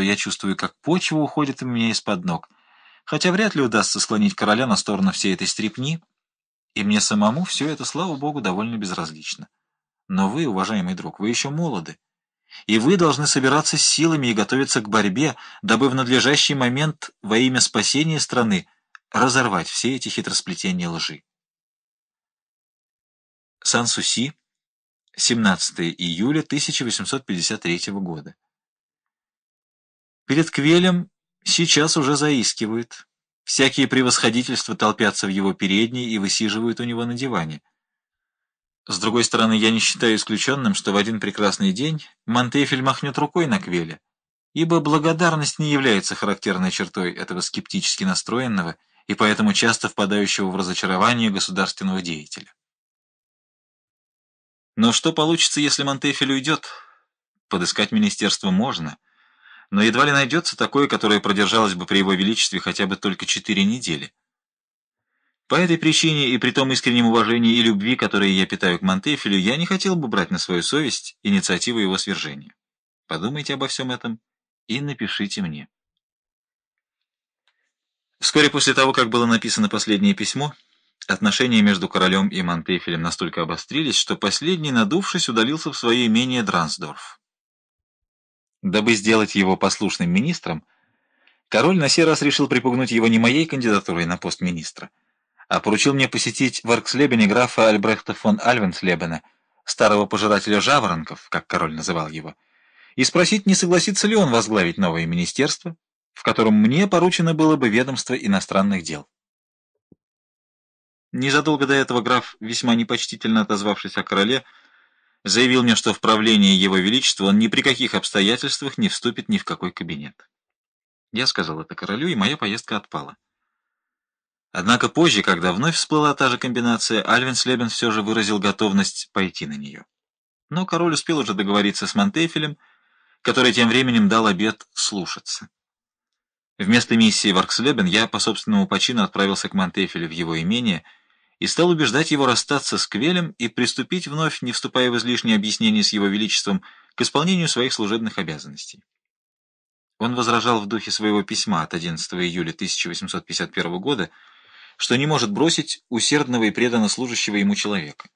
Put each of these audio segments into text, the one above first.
то я чувствую, как почва уходит у меня из-под ног, хотя вряд ли удастся склонить короля на сторону всей этой стрипни, и мне самому все это, слава богу, довольно безразлично. Но вы, уважаемый друг, вы еще молоды, и вы должны собираться с силами и готовиться к борьбе, дабы в надлежащий момент во имя спасения страны разорвать все эти хитросплетения лжи. Сан-Суси, 17 июля 1853 года. Перед Квелем сейчас уже заискивают. Всякие превосходительства толпятся в его передней и высиживают у него на диване. С другой стороны, я не считаю исключенным, что в один прекрасный день Монтефель махнет рукой на Квеля, ибо благодарность не является характерной чертой этого скептически настроенного и поэтому часто впадающего в разочарование государственного деятеля. Но что получится, если Монтефель уйдет? Подыскать министерство можно, но едва ли найдется такое, которое продержалось бы при его величестве хотя бы только четыре недели. По этой причине и при том искреннем уважении и любви, которые я питаю к Монтефелю, я не хотел бы брать на свою совесть инициативу его свержения. Подумайте обо всем этом и напишите мне. Вскоре после того, как было написано последнее письмо, отношения между королем и Монтефелем настолько обострились, что последний, надувшись, удалился в свое имение Дрансдорф. Дабы сделать его послушным министром, король на сей раз решил припугнуть его не моей кандидатурой на пост министра, а поручил мне посетить в Аркслебене графа Альбрехта фон Альвенслебена, старого пожирателя жаворонков, как король называл его, и спросить, не согласится ли он возглавить новое министерство, в котором мне поручено было бы ведомство иностранных дел. Незадолго до этого граф, весьма непочтительно отозвавшись о короле, заявил мне, что в правлении его величества он ни при каких обстоятельствах не вступит ни в какой кабинет. Я сказал это королю, и моя поездка отпала. Однако позже, когда вновь всплыла та же комбинация, Альвин Слебен все же выразил готовность пойти на нее. Но король успел уже договориться с Монтефелем, который тем временем дал обет слушаться. Вместо миссии в Аркслебен я по собственному почину отправился к Монтефелю в его имение и стал убеждать его расстаться с Квелем и приступить вновь, не вступая в излишние объяснения с его величеством, к исполнению своих служебных обязанностей. Он возражал в духе своего письма от 11 июля 1851 года, что не может бросить усердного и преданно служащего ему человека.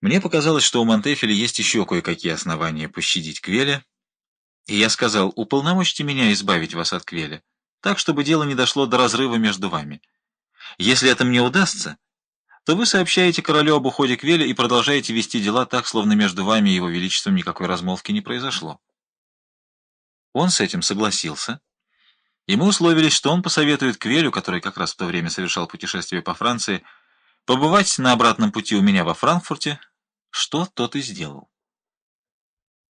Мне показалось, что у Монтефеля есть еще кое-какие основания пощадить Квеля, и я сказал, уполномочьте меня избавить вас от Квеля, так, чтобы дело не дошло до разрыва между вами. Если это мне удастся, то вы сообщаете королю об уходе Квеля и продолжаете вести дела так, словно между вами и его величеством никакой размолвки не произошло. Он с этим согласился, и мы условились, что он посоветует Квелю, который как раз в то время совершал путешествие по Франции, побывать на обратном пути у меня во Франкфурте, что тот и сделал.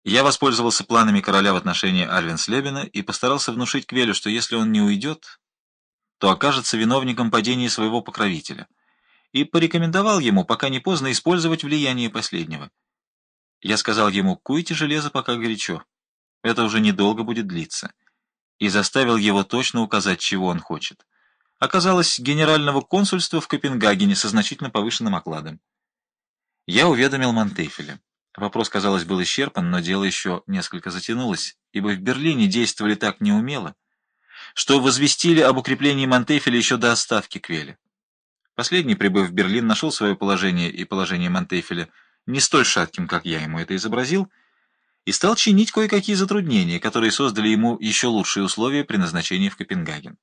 Я воспользовался планами короля в отношении Альвенслебена и постарался внушить Квелю, что если он не уйдет, то окажется виновником падения своего покровителя, и порекомендовал ему, пока не поздно, использовать влияние последнего. Я сказал ему, куйте железо, пока горячо, это уже недолго будет длиться и заставил его точно указать, чего он хочет. Оказалось, генерального консульства в Копенгагене со значительно повышенным окладом. Я уведомил Монтефеля. Вопрос, казалось, был исчерпан, но дело еще несколько затянулось, ибо в Берлине действовали так неумело, что возвестили об укреплении Монтефеля еще до отставки Квеля. Последний, прибыв в Берлин, нашел свое положение и положение Монтефеля не столь шатким, как я ему это изобразил, и стал чинить кое-какие затруднения, которые создали ему еще лучшие условия при назначении в Копенгаген.